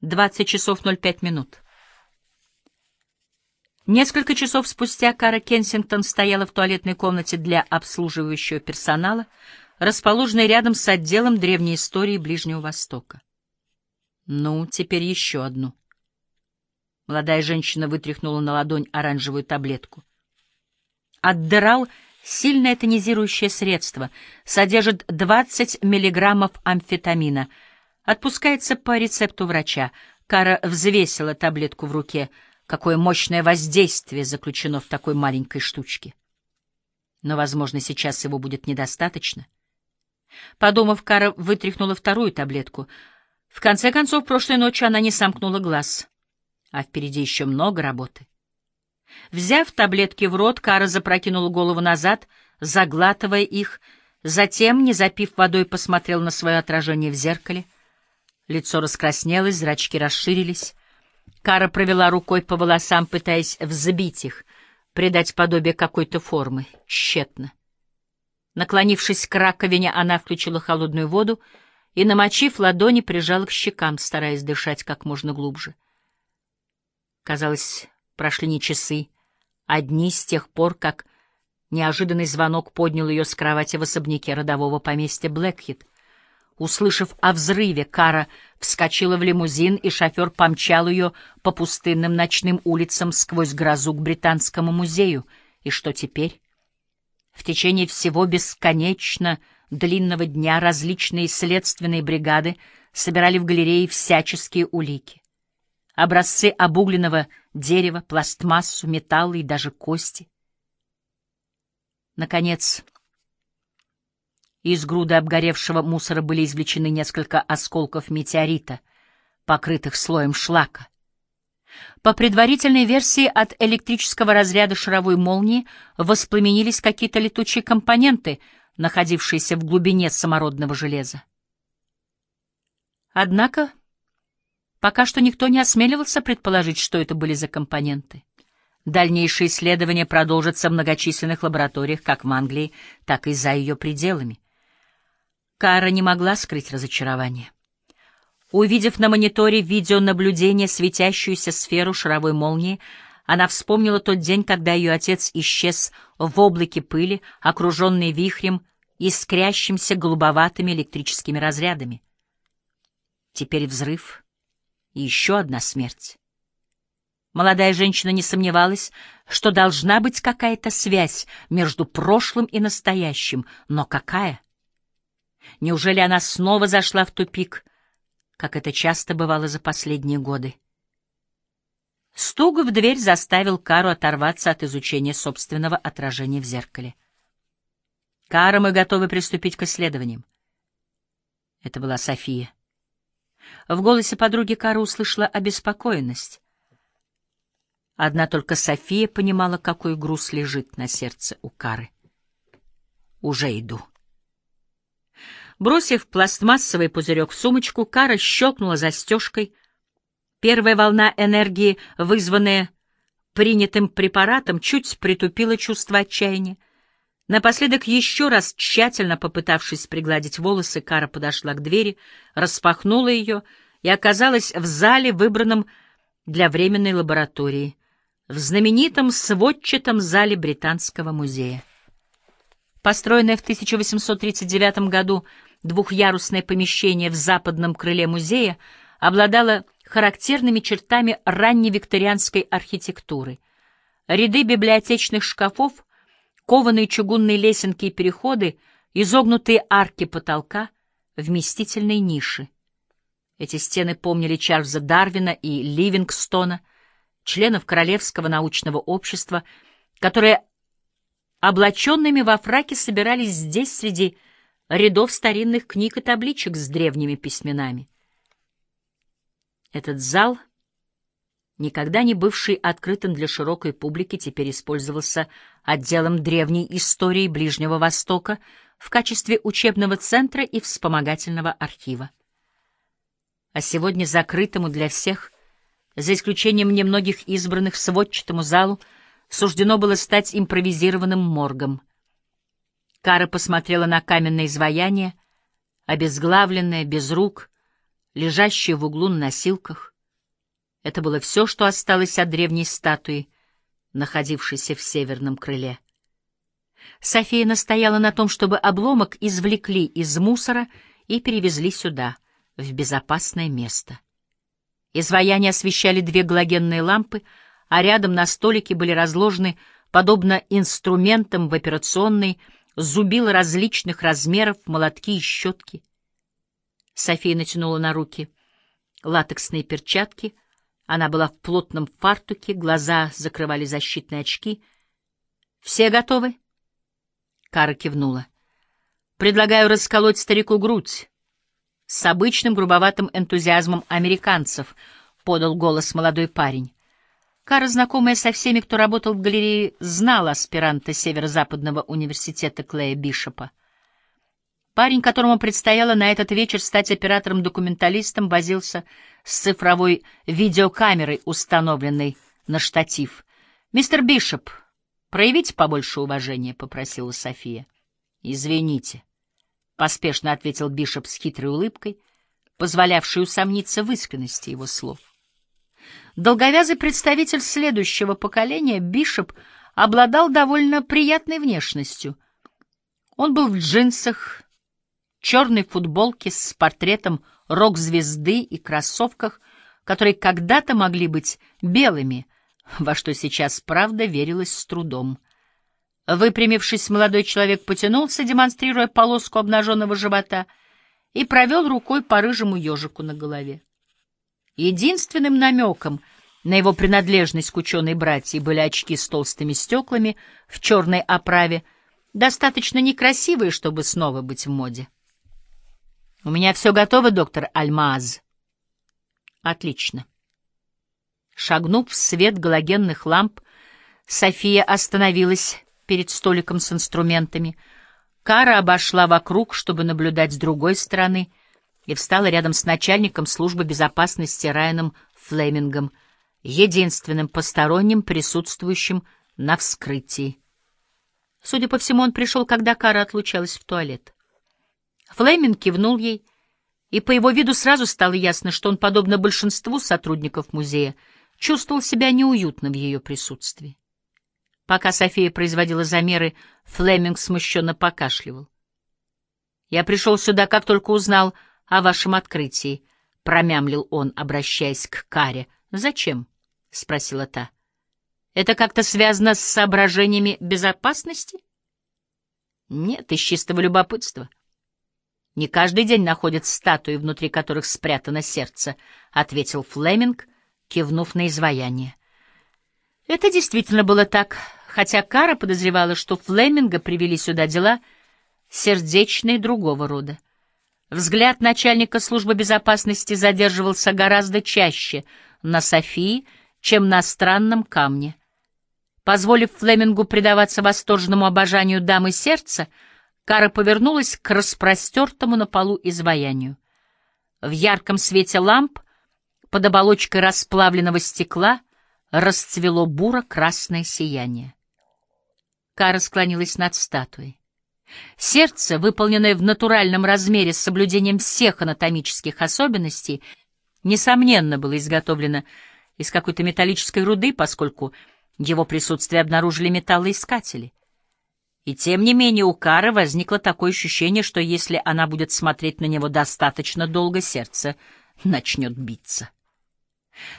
20 часов 05 минут. Несколько часов спустя Кара Кенсингтон стояла в туалетной комнате для обслуживающего персонала, расположенной рядом с отделом древней истории Ближнего Востока. Ну, теперь еще одну. Молодая женщина вытряхнула на ладонь оранжевую таблетку. Аддерал — сильное тонизирующее средство, содержит 20 миллиграммов амфетамина. Отпускается по рецепту врача. Кара взвесила таблетку в руке. Какое мощное воздействие заключено в такой маленькой штучке. Но, возможно, сейчас его будет недостаточно. Подумав, Кара вытряхнула вторую таблетку. В конце концов, прошлой ночью она не сомкнула глаз а впереди еще много работы. Взяв таблетки в рот, Кара запрокинула голову назад, заглатывая их, затем, не запив водой, посмотрел на свое отражение в зеркале. Лицо раскраснелось, зрачки расширились. Кара провела рукой по волосам, пытаясь взбить их, придать подобие какой-то формы. Тщетно. Наклонившись к раковине, она включила холодную воду и, намочив ладони, прижала к щекам, стараясь дышать как можно глубже. — Казалось, прошли не часы, а дни с тех пор, как неожиданный звонок поднял ее с кровати в особняке родового поместья Блэкхит. Услышав о взрыве, Кара вскочила в лимузин, и шофер помчал ее по пустынным ночным улицам сквозь грозу к Британскому музею. И что теперь? В течение всего бесконечно длинного дня различные следственные бригады собирали в галерее всяческие улики образцы обугленного дерева, пластмассу, металла и даже кости. Наконец, из груды обгоревшего мусора были извлечены несколько осколков метеорита, покрытых слоем шлака. По предварительной версии, от электрического разряда шаровой молнии воспламенились какие-то летучие компоненты, находившиеся в глубине самородного железа. Однако Пока что никто не осмеливался предположить, что это были за компоненты. Дальнейшие исследования продолжатся в многочисленных лабораториях как в Англии, так и за ее пределами. Кара не могла скрыть разочарование. Увидев на мониторе видеонаблюдения светящуюся сферу шаровой молнии, она вспомнила тот день, когда ее отец исчез в облаке пыли, окруженный вихрем, искрящимся голубоватыми электрическими разрядами. Теперь взрыв — и еще одна смерть. Молодая женщина не сомневалась, что должна быть какая-то связь между прошлым и настоящим, но какая? Неужели она снова зашла в тупик, как это часто бывало за последние годы? Стук в дверь заставил Кару оторваться от изучения собственного отражения в зеркале. «Кара, мы готовы приступить к исследованиям». Это была София. В голосе подруги Кара услышала обеспокоенность. Одна только София понимала, какой груз лежит на сердце у Кары. «Уже иду». Бросив пластмассовый пузырек в сумочку, Кара щелкнула застежкой. Первая волна энергии, вызванная принятым препаратом, чуть притупила чувство отчаяния. Напоследок, еще раз тщательно попытавшись пригладить волосы, Кара подошла к двери, распахнула ее и оказалась в зале, выбранном для временной лаборатории, в знаменитом сводчатом зале Британского музея. Построенное в 1839 году двухъярусное помещение в западном крыле музея обладало характерными чертами ранневикторианской архитектуры. Ряды библиотечных шкафов кованые чугунные лесенки и переходы, изогнутые арки потолка, вместительные ниши. Эти стены помнили Чарльза Дарвина и Ливингстона, членов Королевского научного общества, которые облаченными во фраке собирались здесь среди рядов старинных книг и табличек с древними письменами. Этот зал — никогда не бывший открытым для широкой публики, теперь использовался отделом древней истории Ближнего Востока в качестве учебного центра и вспомогательного архива. А сегодня закрытому для всех, за исключением немногих избранных сводчатому залу, суждено было стать импровизированным моргом. Кара посмотрела на каменное изваяние, обезглавленное, без рук, лежащая в углу на носилках. Это было все, что осталось от древней статуи, находившейся в северном крыле. София настояла на том, чтобы обломок извлекли из мусора и перевезли сюда, в безопасное место. Изваяния освещали две галогенные лампы, а рядом на столике были разложены, подобно инструментам в операционной, зубил различных размеров, молотки и щетки. София натянула на руки латексные перчатки. Она была в плотном фартуке, глаза закрывали защитные очки. «Все готовы?» Кара кивнула. «Предлагаю расколоть старику грудь». С обычным грубоватым энтузиазмом американцев подал голос молодой парень. Кара, знакомая со всеми, кто работал в галерее, знала аспиранта Северо-Западного университета Клея Бишопа. Парень, которому предстояло на этот вечер стать оператором-документалистом, возился с цифровой видеокамерой, установленной на штатив. «Мистер Бишоп, проявите побольше уважения», — попросила София. «Извините», — поспешно ответил Бишоп с хитрой улыбкой, позволявшей усомниться в искренности его слов. Долговязый представитель следующего поколения, Бишоп, обладал довольно приятной внешностью. Он был в джинсах, черной футболке с портретом рок-звезды и кроссовках, которые когда-то могли быть белыми, во что сейчас, правда, верилось с трудом. Выпрямившись, молодой человек потянулся, демонстрируя полоску обнаженного живота, и провел рукой по рыжему ежику на голове. Единственным намеком на его принадлежность к ученой братьи были очки с толстыми стеклами в черной оправе, достаточно некрасивые, чтобы снова быть в моде. «У меня все готово, доктор Альмаз». «Отлично». Шагнув в свет галогенных ламп, София остановилась перед столиком с инструментами. Кара обошла вокруг, чтобы наблюдать с другой стороны — и встала рядом с начальником службы безопасности Райаном Флемингом, единственным посторонним, присутствующим на вскрытии. Судя по всему, он пришел, когда Кара отлучалась в туалет. Флеминг кивнул ей, и по его виду сразу стало ясно, что он, подобно большинству сотрудников музея, чувствовал себя неуютно в ее присутствии. Пока София производила замеры, Флеминг смущенно покашливал. «Я пришел сюда, как только узнал о вашем открытии», — промямлил он, обращаясь к Каре. «Зачем?» — спросила та. «Это как-то связано с соображениями безопасности?» «Нет, из чистого любопытства». «Не каждый день находят статуи, внутри которых спрятано сердце», — ответил Флеминг, кивнув на изваяние. Это действительно было так, хотя Кара подозревала, что Флеминга привели сюда дела сердечные другого рода. Взгляд начальника службы безопасности задерживался гораздо чаще на Софии, чем на странном камне. Позволив Флемингу предаваться восторженному обожанию дамы сердца, Кара повернулась к распростертому на полу изваянию. В ярком свете ламп под оболочкой расплавленного стекла расцвело буро-красное сияние. Кара склонилась над статуей. Сердце, выполненное в натуральном размере с соблюдением всех анатомических особенностей, несомненно, было изготовлено из какой-то металлической руды, поскольку его присутствие обнаружили металлоискатели. И тем не менее у Кары возникло такое ощущение, что если она будет смотреть на него достаточно долго, сердце начнет биться.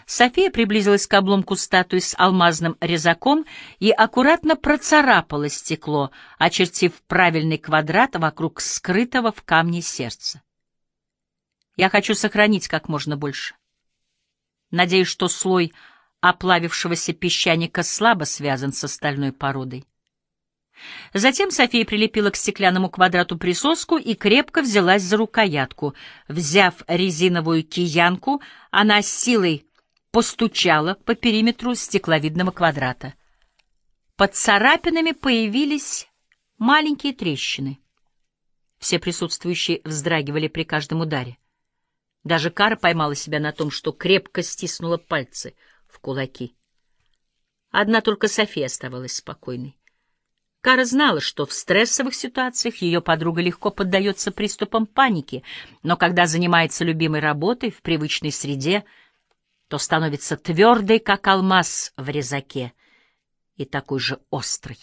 София приблизилась к обломку статуи с алмазным резаком и аккуратно процарапала стекло, очертив правильный квадрат вокруг скрытого в камне сердца. Я хочу сохранить как можно больше. Надеюсь, что слой оплавившегося песчаника слабо связан с остальной породой. Затем София прилепила к стеклянному квадрату присоску и крепко взялась за рукоятку. Взяв резиновую киянку, она с силой постучала по периметру стекловидного квадрата. Под царапинами появились маленькие трещины. Все присутствующие вздрагивали при каждом ударе. Даже Кара поймала себя на том, что крепко стиснула пальцы в кулаки. Одна только София оставалась спокойной. Кара знала, что в стрессовых ситуациях ее подруга легко поддается приступам паники, но когда занимается любимой работой в привычной среде, то становится твердой, как алмаз в резаке, и такой же острый.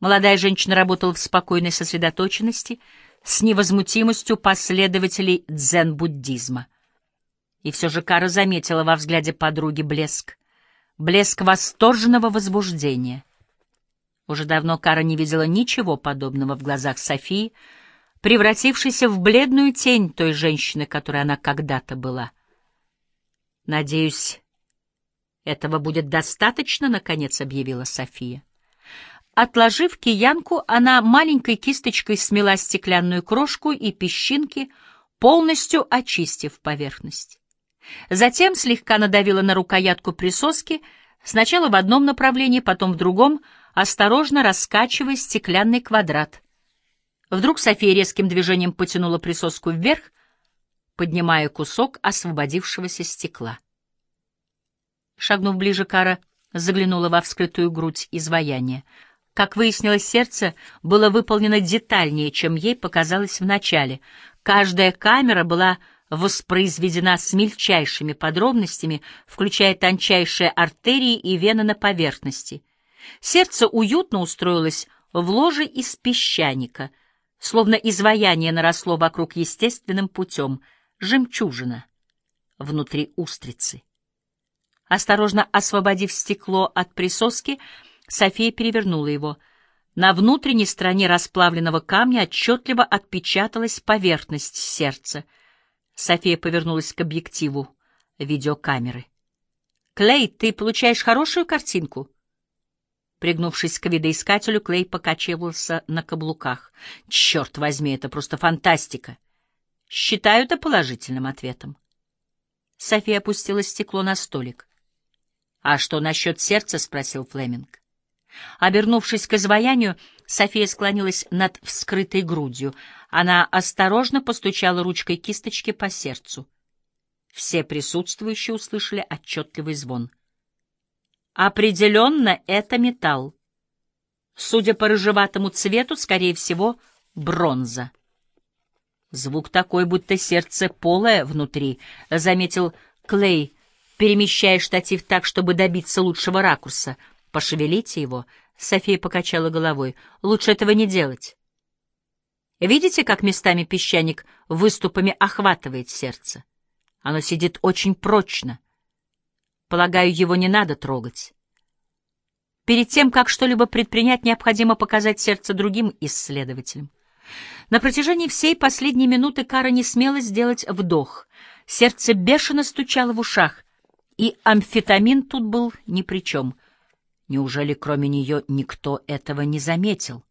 Молодая женщина работала в спокойной сосредоточенности, с невозмутимостью последователей дзен-буддизма. И все же Кара заметила во взгляде подруги блеск, блеск восторженного возбуждения. Уже давно Кара не видела ничего подобного в глазах Софии, превратившейся в бледную тень той женщины, которой она когда-то была. «Надеюсь, этого будет достаточно», — наконец объявила София. Отложив киянку, она маленькой кисточкой смела стеклянную крошку и песчинки, полностью очистив поверхность. Затем слегка надавила на рукоятку присоски, сначала в одном направлении, потом в другом, осторожно раскачивая стеклянный квадрат. Вдруг София резким движением потянула присоску вверх, поднимая кусок освободившегося стекла. Шагнув ближе, Кара заглянула во вскрытую грудь изваяния. Как выяснилось, сердце было выполнено детальнее, чем ей показалось вначале. Каждая камера была воспроизведена с мельчайшими подробностями, включая тончайшие артерии и вены на поверхности. Сердце уютно устроилось в ложе из песчаника, словно изваяние наросло вокруг естественным путем, жемчужина внутри устрицы. Осторожно освободив стекло от присоски, София перевернула его. На внутренней стороне расплавленного камня отчетливо отпечаталась поверхность сердца. София повернулась к объективу видеокамеры. «Клей, ты получаешь хорошую картинку?» Пригнувшись к видоискателю, Клей покачивался на каблуках. «Черт возьми, это просто фантастика!» «Считаю это положительным ответом». София опустила стекло на столик. «А что насчет сердца?» — спросил Флеминг. Обернувшись к изваянию, София склонилась над вскрытой грудью. Она осторожно постучала ручкой кисточки по сердцу. Все присутствующие услышали отчетливый звон. Определенно, это металл. Судя по рыжеватому цвету, скорее всего, бронза. Звук такой, будто сердце полое внутри, — заметил Клей, перемещая штатив так, чтобы добиться лучшего ракурса — Пошевелите его. София покачала головой. Лучше этого не делать. Видите, как местами песчаник выступами охватывает сердце? Оно сидит очень прочно. Полагаю, его не надо трогать. Перед тем, как что-либо предпринять, необходимо показать сердце другим исследователям. На протяжении всей последней минуты Кара не смела сделать вдох. Сердце бешено стучало в ушах, и амфетамин тут был ни при чем — Неужели кроме нее никто этого не заметил?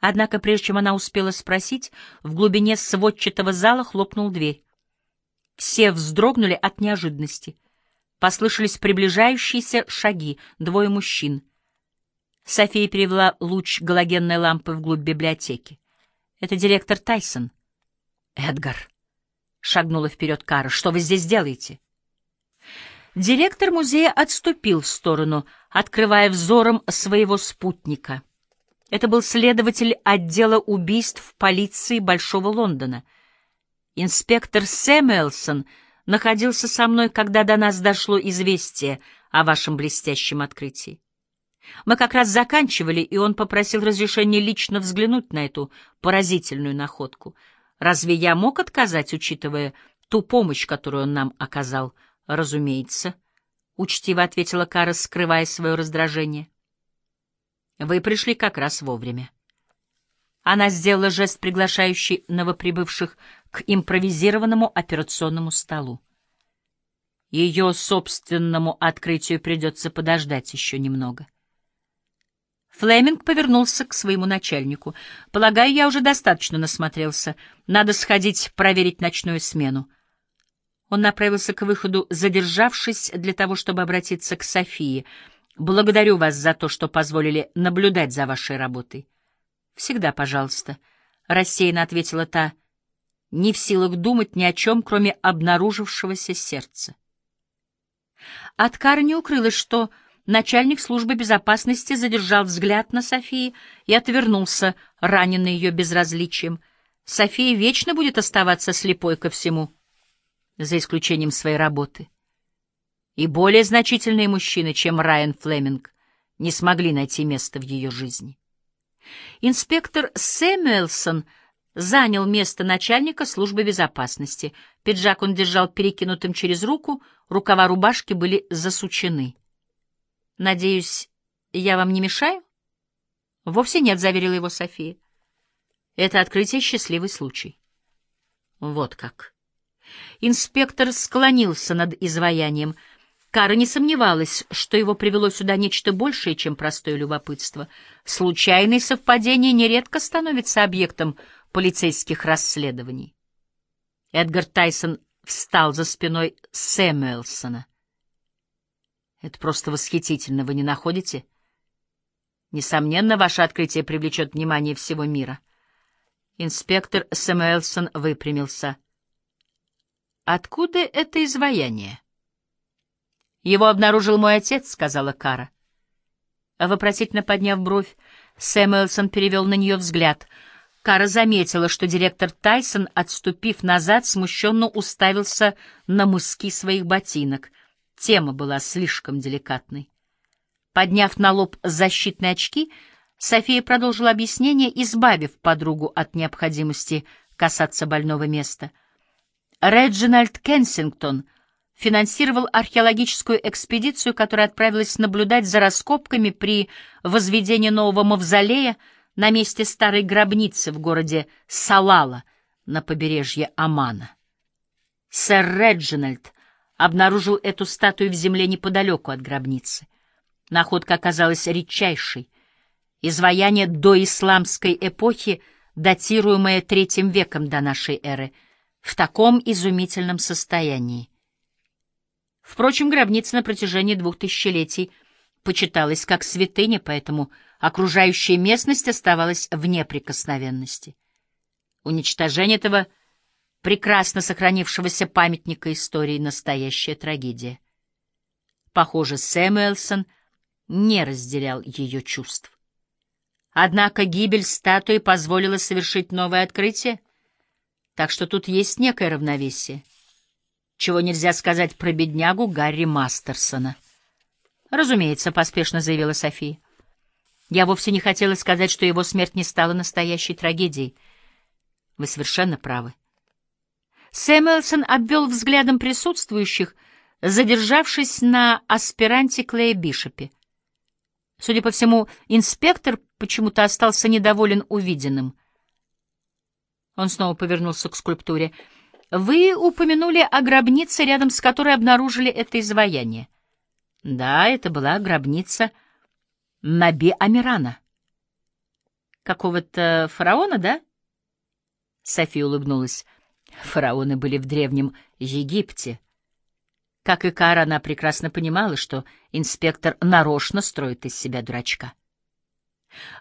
Однако, прежде чем она успела спросить, в глубине сводчатого зала хлопнул дверь. Все вздрогнули от неожиданности. Послышались приближающиеся шаги, двое мужчин. София перевела луч галогенной лампы вглубь библиотеки. Это директор Тайсон. «Эдгар», — шагнула вперед Кара, — «что вы здесь делаете?» Директор музея отступил в сторону, открывая взором своего спутника. Это был следователь отдела убийств полиции Большого Лондона. Инспектор Сэмюэлсон находился со мной, когда до нас дошло известие о вашем блестящем открытии. Мы как раз заканчивали, и он попросил разрешения лично взглянуть на эту поразительную находку. Разве я мог отказать, учитывая ту помощь, которую он нам оказал? —— Разумеется, — учтиво ответила Кара, скрывая свое раздражение. — Вы пришли как раз вовремя. Она сделала жест, приглашающий новоприбывших к импровизированному операционному столу. Ее собственному открытию придется подождать еще немного. Флеминг повернулся к своему начальнику. «Полагаю, я уже достаточно насмотрелся. Надо сходить проверить ночную смену. Он направился к выходу, задержавшись для того, чтобы обратиться к Софии. «Благодарю вас за то, что позволили наблюдать за вашей работой». «Всегда пожалуйста», — рассеянно ответила та, не в силах думать ни о чем, кроме обнаружившегося сердца. От Кары не укрылось, что начальник службы безопасности задержал взгляд на Софии и отвернулся, раненый ее безразличием. София вечно будет оставаться слепой ко всему, за исключением своей работы. И более значительные мужчины, чем Райан Флеминг, не смогли найти место в ее жизни. Инспектор Сэмюэлсон занял место начальника службы безопасности. Пиджак он держал перекинутым через руку, рукава рубашки были засучены. «Надеюсь, я вам не мешаю?» «Вовсе нет», — заверила его София. «Это открытие — счастливый случай». «Вот как». Инспектор склонился над изваянием — Кара не сомневалась, что его привело сюда нечто большее, чем простое любопытство. Случайные совпадения нередко становятся объектом полицейских расследований. Эдгар Тайсон встал за спиной Сэмюэлсона. «Это просто восхитительно, вы не находите?» «Несомненно, ваше открытие привлечет внимание всего мира». Инспектор Сэмюэлсон выпрямился. «Откуда это изваяние?» «Его обнаружил мой отец», — сказала Кара. Вопросительно подняв бровь, Сэмюэлсон перевел на нее взгляд. Кара заметила, что директор Тайсон, отступив назад, смущенно уставился на мыски своих ботинок. Тема была слишком деликатной. Подняв на лоб защитные очки, София продолжила объяснение, избавив подругу от необходимости касаться больного места. Реджинальд Кенсингтон — финансировал археологическую экспедицию, которая отправилась наблюдать за раскопками при возведении нового мавзолея на месте старой гробницы в городе Салала на побережье Омана. Сэр Реджинальд обнаружил эту статую в земле неподалеку от гробницы. Находка оказалась редчайшей. Изваяние доисламской эпохи, датируемое третьим веком до нашей эры, в таком изумительном состоянии. Впрочем, гробница на протяжении двух тысячелетий почиталась как святыня, поэтому окружающая местность оставалась в неприкосновенности. Уничтожение этого прекрасно сохранившегося памятника истории — настоящая трагедия. Похоже, Сэмюэлсон не разделял ее чувств. Однако гибель статуи позволила совершить новое открытие, так что тут есть некое равновесие — чего нельзя сказать про беднягу Гарри Мастерсона. «Разумеется», — поспешно заявила София. «Я вовсе не хотела сказать, что его смерть не стала настоящей трагедией. Вы совершенно правы». Сэмюэлсон обвел взглядом присутствующих, задержавшись на аспиранте Клея Бишопе. Судя по всему, инспектор почему-то остался недоволен увиденным. Он снова повернулся к скульптуре — вы упомянули о гробнице, рядом с которой обнаружили это изваяние. Да, это была гробница Наби Амирана. Какого-то фараона, да? София улыбнулась. Фараоны были в древнем Египте. Как и Кара, она прекрасно понимала, что инспектор нарочно строит из себя дурачка.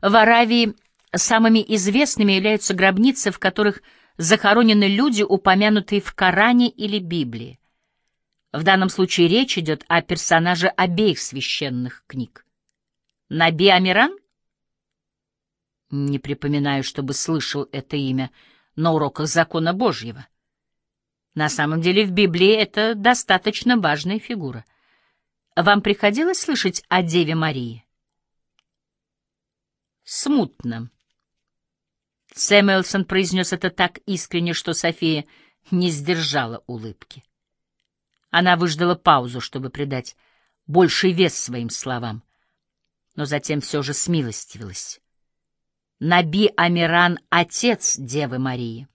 В Аравии самыми известными являются гробницы, в которых захоронены люди, упомянутые в Коране или Библии. В данном случае речь идет о персонаже обеих священных книг. Наби Амиран? Не припоминаю, чтобы слышал это имя на уроках закона Божьего. На самом деле в Библии это достаточно важная фигура. Вам приходилось слышать о Деве Марии? Смутно. Сэмюэлсон произнес это так искренне, что София не сдержала улыбки. Она выждала паузу, чтобы придать больший вес своим словам, но затем все же смилостивилась. Наби Амиран — отец Девы Марии.